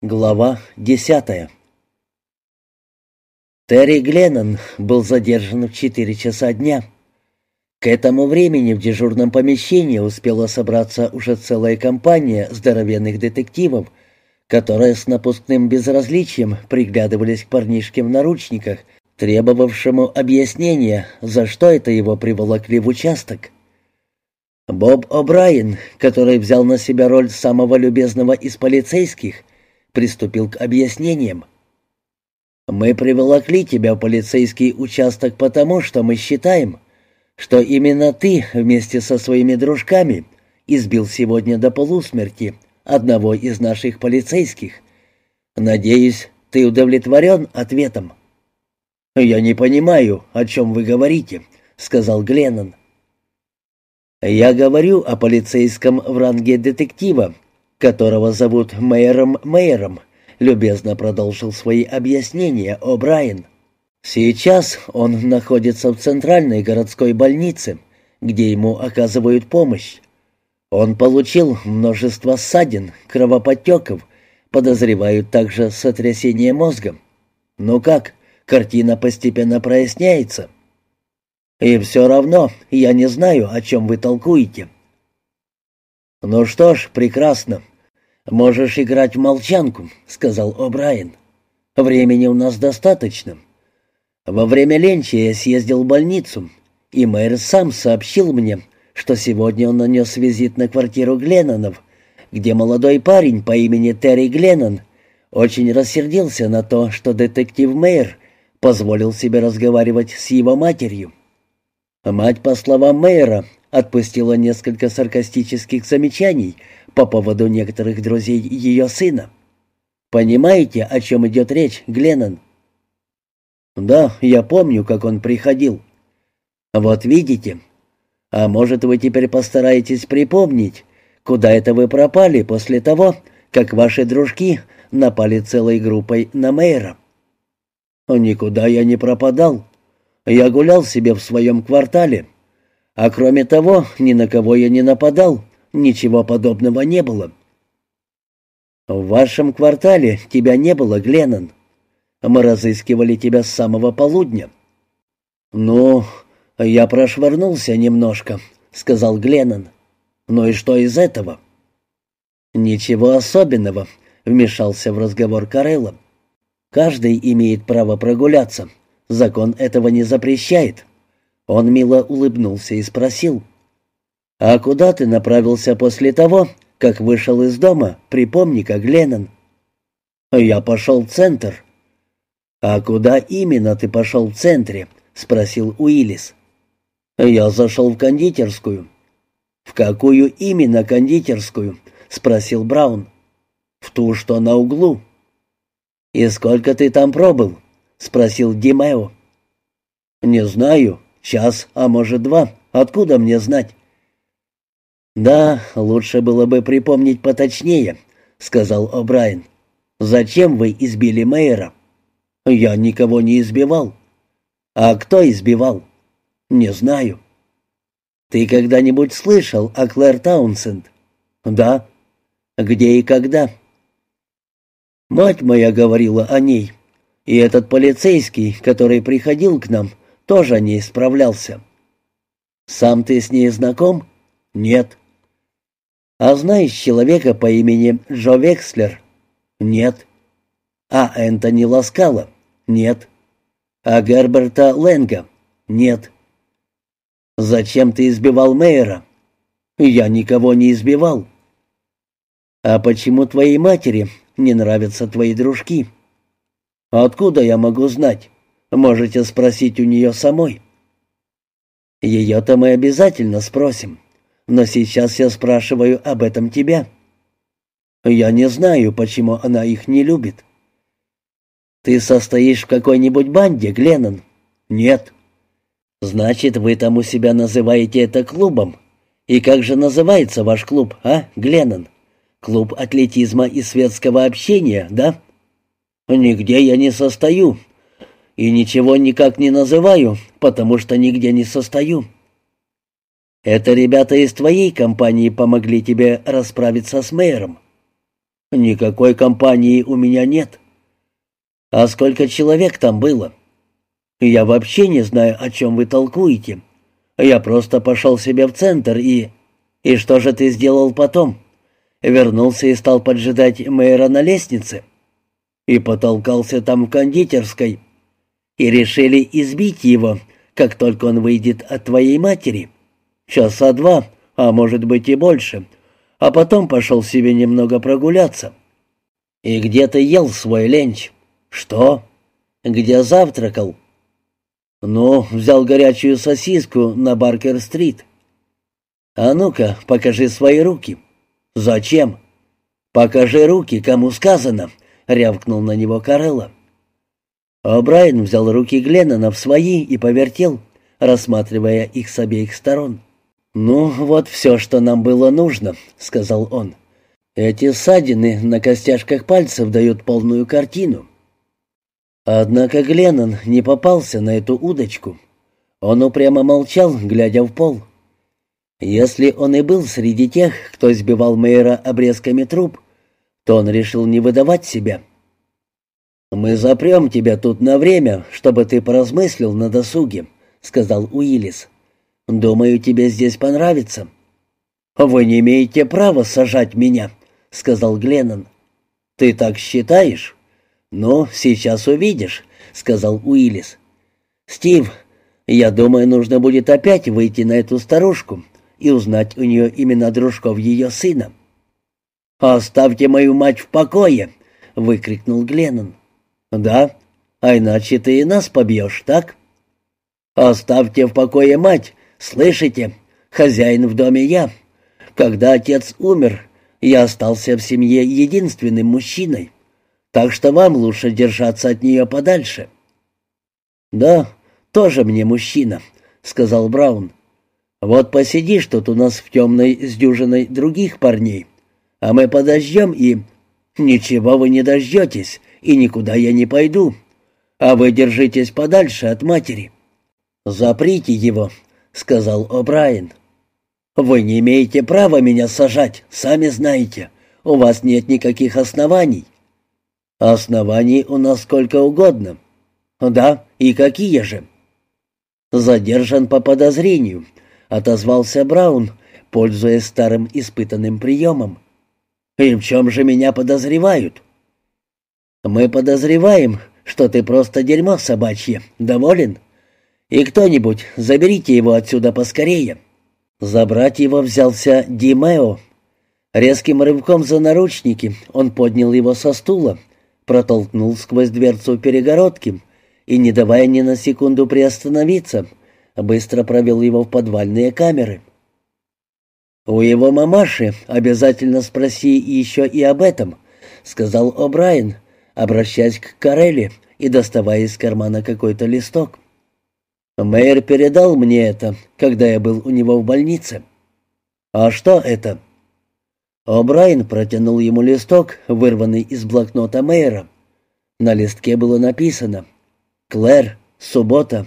Глава десятая Терри Гленнон был задержан в четыре часа дня. К этому времени в дежурном помещении успела собраться уже целая компания здоровенных детективов, которые с напускным безразличием приглядывались к парнишке в наручниках, требовавшему объяснения, за что это его приволокли в участок. Боб О'Брайен, который взял на себя роль самого любезного из полицейских, приступил к объяснениям. «Мы приволокли тебя в полицейский участок потому, что мы считаем, что именно ты вместе со своими дружками избил сегодня до полусмерти одного из наших полицейских. Надеюсь, ты удовлетворен ответом?» «Я не понимаю, о чем вы говорите», — сказал Гленнон. «Я говорю о полицейском в ранге детектива, которого зовут Мэйром Мэйром», — любезно продолжил свои объяснения О'Брайен. «Сейчас он находится в центральной городской больнице, где ему оказывают помощь. Он получил множество ссадин, кровоподтеков, подозревают также сотрясение мозга. Ну как, картина постепенно проясняется?» «И все равно я не знаю, о чем вы толкуете». «Ну что ж, прекрасно. Можешь играть в молчанку», — сказал О'Брайен. «Времени у нас достаточно. Во время ленча я съездил в больницу, и мэр сам сообщил мне, что сегодня он нанес визит на квартиру Гленнонов, где молодой парень по имени Терри Гленнон очень рассердился на то, что детектив Мэйр позволил себе разговаривать с его матерью. Мать, по словам мэра, отпустила несколько саркастических замечаний по поводу некоторых друзей ее сына. «Понимаете, о чем идет речь, Гленнон?» «Да, я помню, как он приходил». «Вот видите. А может, вы теперь постараетесь припомнить, куда это вы пропали после того, как ваши дружки напали целой группой на мэра?» «Никуда я не пропадал. Я гулял себе в своем квартале». А кроме того, ни на кого я не нападал, ничего подобного не было. В вашем квартале тебя не было, Гленнон. Мы разыскивали тебя с самого полудня. Ну, я прошвырнулся немножко, сказал Гленнон. Ну и что из этого? Ничего особенного, вмешался в разговор Карелла. Каждый имеет право прогуляться. Закон этого не запрещает. Он мило улыбнулся и спросил. «А куда ты направился после того, как вышел из дома, припомни-ка, Гленнон?» «Я пошел в центр». «А куда именно ты пошел в центре?» — спросил Уиллис. «Я зашел в кондитерскую». «В какую именно кондитерскую?» — спросил Браун. «В ту, что на углу». «И сколько ты там пробыл?» — спросил Димео. «Не знаю. Час, а может два. Откуда мне знать? Да, лучше было бы припомнить поточнее, сказал О'Брайен. Зачем вы избили мэра? Я никого не избивал. А кто избивал? Не знаю. Ты когда-нибудь слышал о Клэр Таунсенд? Да. Где и когда? Мать моя говорила о ней. И этот полицейский, который приходил к нам, тоже не исправлялся. «Сам ты с ней знаком?» «Нет». «А знаешь человека по имени Джо Векслер?» «Нет». «А Энтони Ласкала?» «Нет». «А Герберта Ленга?» «Нет». «Зачем ты избивал мэра?» «Я никого не избивал». «А почему твоей матери не нравятся твои дружки?» «Откуда я могу знать?» Можете спросить у нее самой. Ее-то мы обязательно спросим, но сейчас я спрашиваю об этом тебя. Я не знаю, почему она их не любит. Ты состоишь в какой-нибудь банде, Гленнон? Нет. Значит, вы там у себя называете это клубом. И как же называется ваш клуб, а, Гленнон? Клуб атлетизма и светского общения, да? Нигде я не состою, и ничего никак не называю, потому что нигде не состою. Это ребята из твоей компании помогли тебе расправиться с мэром. «Никакой компании у меня нет». «А сколько человек там было?» «Я вообще не знаю, о чем вы толкуете. Я просто пошел себе в центр и...» «И что же ты сделал потом?» Вернулся и стал поджидать мэра на лестнице. И потолкался там в кондитерской. И решили избить его, как только он выйдет от твоей матери. Часа два, а может быть и больше. А потом пошел себе немного прогуляться. И где ты ел свой ленч? Что? Где завтракал? Ну, взял горячую сосиску на Баркер-стрит. А ну-ка, покажи свои руки. Зачем? Покажи руки, кому сказано, рявкнул на него Карелла. О'Брайен взял руки Гленнона в свои и повертел, рассматривая их с обеих сторон. «Ну, вот все, что нам было нужно», — сказал он. «Эти ссадины на костяшках пальцев дают полную картину». Однако Гленнон не попался на эту удочку. Он упрямо молчал, глядя в пол. Если он и был среди тех, кто избивал мэра обрезками труб, то он решил не выдавать себя. «Мы запрем тебя тут на время, чтобы ты поразмыслил на досуге», — сказал Уиллис. «Думаю, тебе здесь понравится». «Вы не имеете права сажать меня», — сказал Гленнон. «Ты так считаешь?» «Ну, сейчас увидишь», — сказал Уиллис. «Стив, я думаю, нужно будет опять выйти на эту старушку и узнать у нее имена дружков ее сына». «Оставьте мою мать в покое!» — выкрикнул Гленнон. «Да, а иначе ты и нас побьешь, так?» «Оставьте в покое мать, слышите? Хозяин в доме я. Когда отец умер, я остался в семье единственным мужчиной, так что вам лучше держаться от нее подальше». «Да, тоже мне мужчина», — сказал Браун. «Вот посидишь тут у нас в темной с дюжиной других парней, а мы подождем и...» «Ничего вы не дождетесь, и никуда я не пойду. А вы держитесь подальше от матери». «Заприте его», — сказал О'Брайен. «Вы не имеете права меня сажать, сами знаете. У вас нет никаких оснований». «Оснований у нас сколько угодно». «Да, и какие же?» «Задержан по подозрению», — отозвался Браун, пользуясь старым испытанным приемом. «И в чем же меня подозревают?» «Мы подозреваем, что ты просто дерьмо собачье. Доволен? И кто-нибудь, заберите его отсюда поскорее». Забрать его взялся Димео. Резким рывком за наручники он поднял его со стула, протолкнул сквозь дверцу перегородки и, не давая ни на секунду приостановиться, быстро провел его в подвальные камеры. «У его мамаши обязательно спроси еще и об этом», — сказал О'Брайен, обращаясь к Карелли и доставая из кармана какой-то листок. «Мэр передал мне это, когда я был у него в больнице». «А что это?» О'Брайен протянул ему листок, вырванный из блокнота мэра. На листке было написано «Клэр, суббота,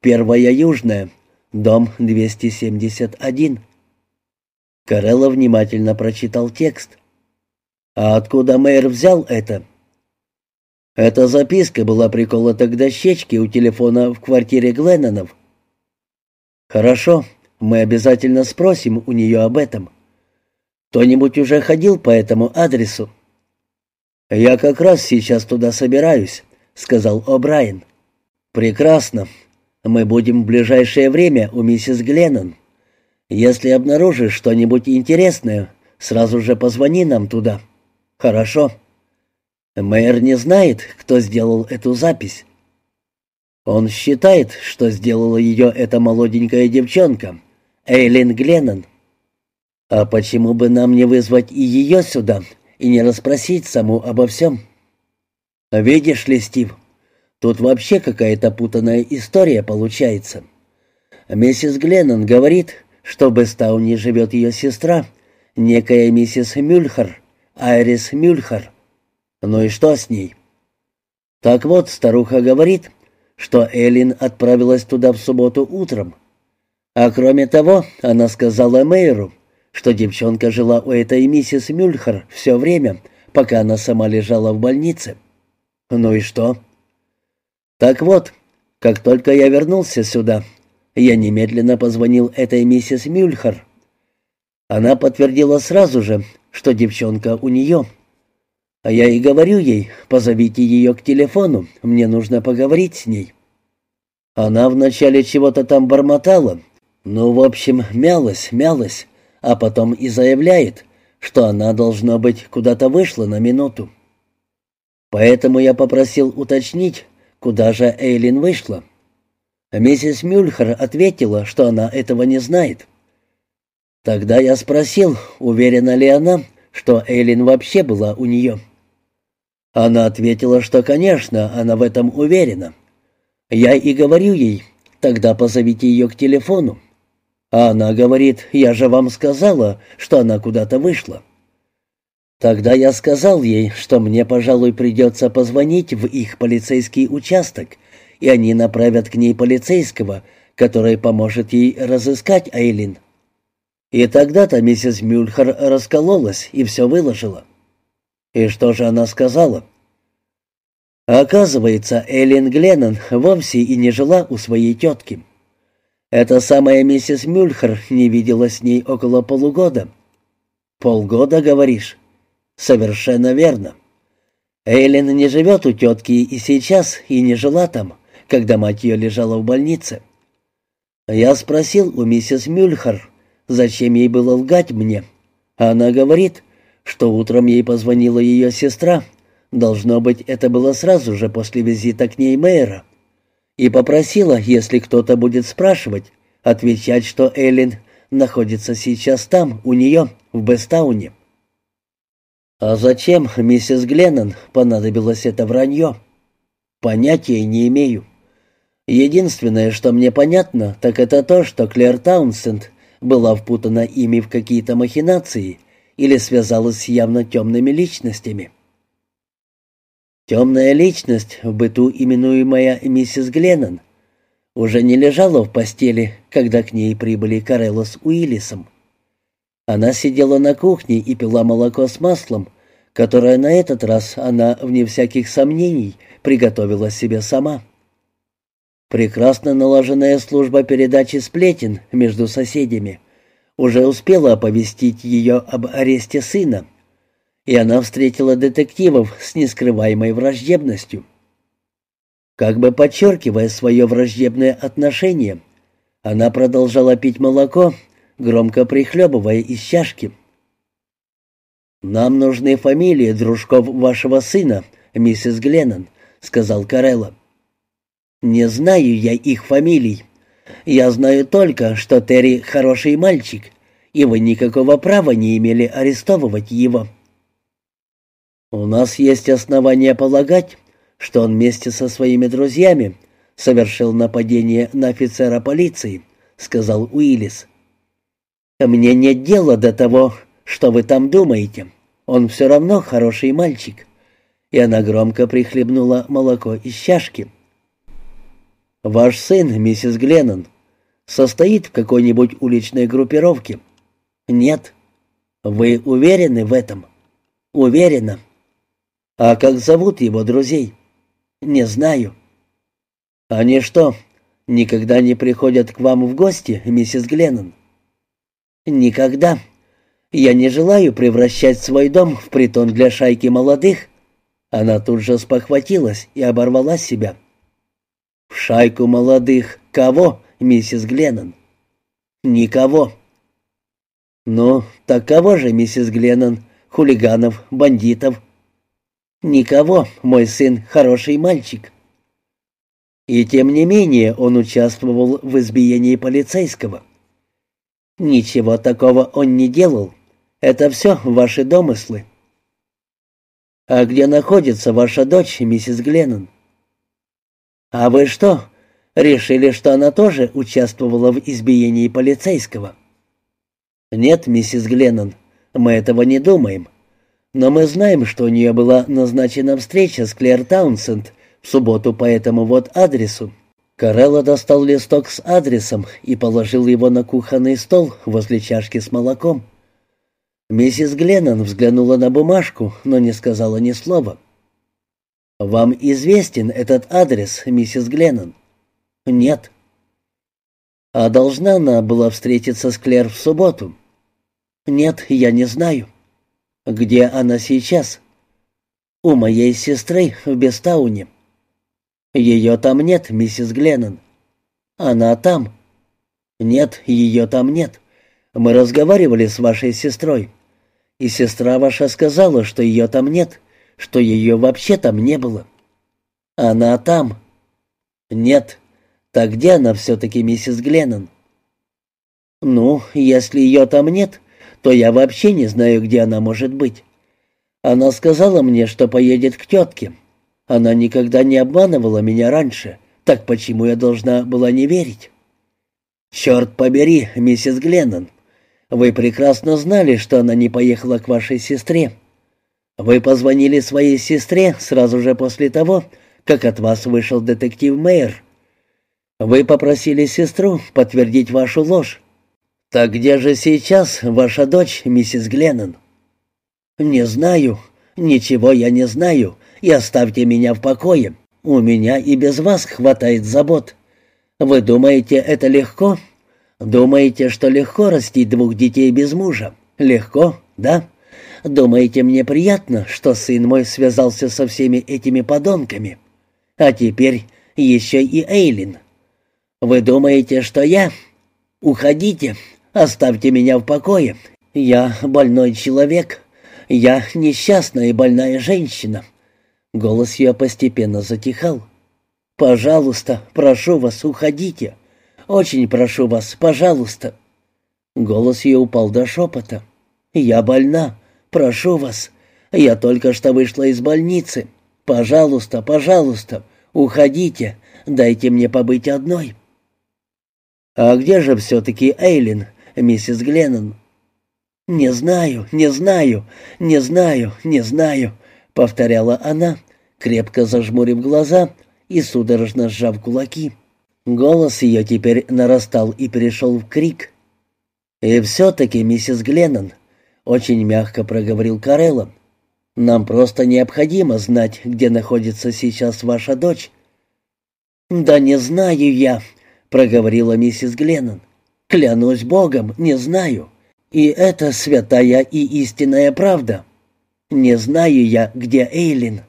первая южная, дом 271». Карелла внимательно прочитал текст. «А откуда мэр взял это?» Эта записка была приколота к дощечке у телефона в квартире Гленнонов. «Хорошо, мы обязательно спросим у нее об этом. Кто-нибудь уже ходил по этому адресу?» «Я как раз сейчас туда собираюсь», — сказал О'Брайен. «Прекрасно. Мы будем в ближайшее время у миссис Гленнон. Если обнаружишь что-нибудь интересное, сразу же позвони нам туда. Хорошо?» Мэр не знает, кто сделал эту запись. Он считает, что сделала ее эта молоденькая девчонка, Эйлин Гленнон. А почему бы нам не вызвать и ее сюда, и не расспросить саму обо всем? Видишь ли, Стив, тут вообще какая-то путанная история получается. Миссис Гленнон говорит, что в Бестауне живет ее сестра, некая миссис Мюльхар, Айрис Мюльхар. Ну и что с ней? Так вот, старуха говорит, что Эллин отправилась туда в субботу утром. А кроме того, она сказала мэру, что девчонка жила у этой миссис Мюльхар все время, пока она сама лежала в больнице. Ну и что? Так вот, как только я вернулся сюда, я немедленно позвонил этой миссис Мюльхар. Она подтвердила сразу же, что девчонка у нее. А я и говорю ей, позовите ее к телефону, мне нужно поговорить с ней. Она вначале чего-то там бормотала, ну, в общем, мялась, мялась, а потом и заявляет, что она, должно быть, куда-то вышла на минуту. Поэтому я попросил уточнить, куда же Эйлин вышла. Миссис Мюльхер ответила, что она этого не знает. Тогда я спросил, уверена ли она, что Эйлин вообще была у нее. Она ответила, что, конечно, она в этом уверена. Я и говорю ей, тогда позовите ее к телефону. А она говорит, я же вам сказала, что она куда-то вышла. Тогда я сказал ей, что мне, пожалуй, придется позвонить в их полицейский участок, и они направят к ней полицейского, который поможет ей разыскать Айлин. И тогда-то миссис Мюльхер раскололась и все выложила. И что же она сказала? Оказывается, Эллен Гленнон вовсе и не жила у своей тетки. Эта самая миссис Мюльхер не видела с ней около полугода. «Полгода, говоришь?» «Совершенно верно. Эйлин не живет у тетки и сейчас, и не жила там, когда мать ее лежала в больнице. Я спросил у миссис Мюльхер, зачем ей было лгать мне. Она говорит, что утром ей позвонила ее сестра — Должно быть, это было сразу же после визита к ней мэра. И попросила, если кто-то будет спрашивать, отвечать, что Эллен находится сейчас там, у нее, в Бестауне. А зачем миссис Гленнон понадобилось это вранье? Понятия не имею. Единственное, что мне понятно, так это то, что Клэр Таунсенд была впутана ими в какие-то махинации или связалась с явно темными личностями. Темная личность, в быту именуемая миссис Гленнон, уже не лежала в постели, когда к ней прибыли Карелла с Уиллисом. Она сидела на кухне и пила молоко с маслом, которое на этот раз она, вне всяких сомнений, приготовила себе сама. Прекрасно налаженная служба передачи сплетен между соседями уже успела оповестить ее об аресте сына, и она встретила детективов с нескрываемой враждебностью. Как бы подчеркивая свое враждебное отношение, она продолжала пить молоко, громко прихлебывая из чашки. «Нам нужны фамилии дружков вашего сына, миссис Гленнон», — сказал Карелла. «Не знаю я их фамилий. Я знаю только, что Терри хороший мальчик, и вы никакого права не имели арестовывать его». «У нас есть основания полагать, что он вместе со своими друзьями совершил нападение на офицера полиции», — сказал Уиллис. «Мне нет дела до того, что вы там думаете. Он все равно хороший мальчик». И она громко прихлебнула молоко из чашки. «Ваш сын, миссис Гленнон, состоит в какой-нибудь уличной группировке?» «Нет». «Вы уверены в этом?» «Уверена». «А как зовут его друзей?» «Не знаю». «Они что, никогда не приходят к вам в гости, миссис Гленнон?» «Никогда. Я не желаю превращать свой дом в притон для шайки молодых». Она тут же спохватилась и оборвала себя. «В шайку молодых кого, миссис Гленнон?» «Никого». «Ну, так кого же, миссис Гленнон? Хулиганов, бандитов?» «Никого, мой сын хороший мальчик». И тем не менее он участвовал в избиении полицейского. «Ничего такого он не делал. Это все ваши домыслы». «А где находится ваша дочь, миссис Гленнон?» «А вы что, решили, что она тоже участвовала в избиении полицейского?» «Нет, миссис Гленнон, мы этого не думаем. Но мы знаем, что у нее была назначена встреча с Клэр Таунсенд в субботу по этому вот адресу. Карелла достал листок с адресом и положил его на кухонный стол возле чашки с молоком. Миссис Гленнон взглянула на бумажку, но не сказала ни слова. «Вам известен этот адрес, миссис Гленнон?» «Нет». «А должна она была встретиться с Клэр в субботу?» «Нет, я не знаю». «Где она сейчас?» «У моей сестры в Бестауне». «Ее там нет, миссис Гленнон». «Она там». «Нет, ее там нет. Мы разговаривали с вашей сестрой, и сестра ваша сказала, что ее там нет, что ее вообще там не было». «Она там». «Нет. Так где она все-таки, миссис Гленнон?» «Ну, если ее там нет, то я вообще не знаю, где она может быть. Она сказала мне, что поедет к тетке. Она никогда не обманывала меня раньше, так почему я должна была не верить? Черт побери, миссис Гленнон, вы прекрасно знали, что она не поехала к вашей сестре. Вы позвонили своей сестре сразу же после того, как от вас вышел детектив Мейер. Вы попросили сестру подтвердить вашу ложь. «Так где же сейчас ваша дочь, миссис Гленнон?» «Не знаю. Ничего я не знаю. И оставьте меня в покое. У меня и без вас хватает забот. Вы думаете, это легко? Думаете, что легко растить двух детей без мужа? Легко, да? Думаете, мне приятно, что сын мой связался со всеми этими подонками? А теперь еще и Эйлин. Вы думаете, что я... Уходите, Оставьте меня в покое. Я больной человек. Я несчастная и больная женщина». Голос ее постепенно затихал. «Пожалуйста, прошу вас, уходите. Очень прошу вас, пожалуйста». Голос ее упал до шепота. «Я больна. Прошу вас. Я только что вышла из больницы. Пожалуйста, пожалуйста, уходите. Дайте мне побыть одной». «А где же все-таки Эйлин?» миссис Гленнон. «Не знаю, не знаю, не знаю, не знаю», — повторяла она, крепко зажмурив глаза и судорожно сжав кулаки. Голос ее теперь нарастал и перешел в крик. «И все-таки, миссис Гленнон», — очень мягко проговорил Карелло, — «нам просто необходимо знать, где находится сейчас ваша дочь». «Да не знаю я», — проговорила миссис Гленнон. Клянусь Богом, не знаю. И это святая и истинная правда. Не знаю я, где Эйлин.